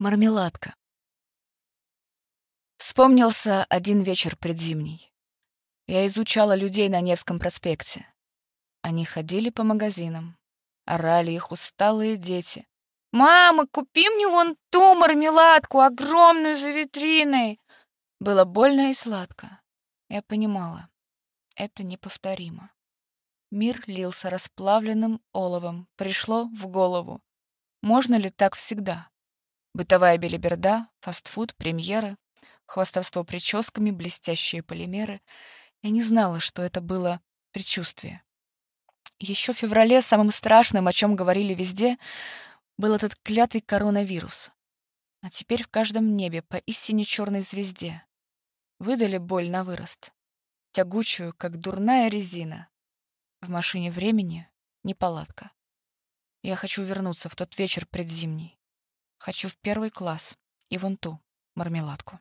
Мармеладка. Вспомнился один вечер предзимний. Я изучала людей на Невском проспекте. Они ходили по магазинам. Орали их усталые дети. «Мама, купи мне вон ту мармеладку, огромную за витриной!» Было больно и сладко. Я понимала, это неповторимо. Мир лился расплавленным оловом. Пришло в голову. Можно ли так всегда? Бытовая белиберда, фастфуд, премьеры, хвастовство прическами, блестящие полимеры. Я не знала, что это было предчувствие. Еще в феврале самым страшным, о чем говорили везде, был этот клятый коронавирус. А теперь в каждом небе по истине черной звезде. Выдали боль на вырост. Тягучую, как дурная резина. В машине времени неполадка. Я хочу вернуться в тот вечер предзимний. Хочу в первый класс и вон ту мармеладку.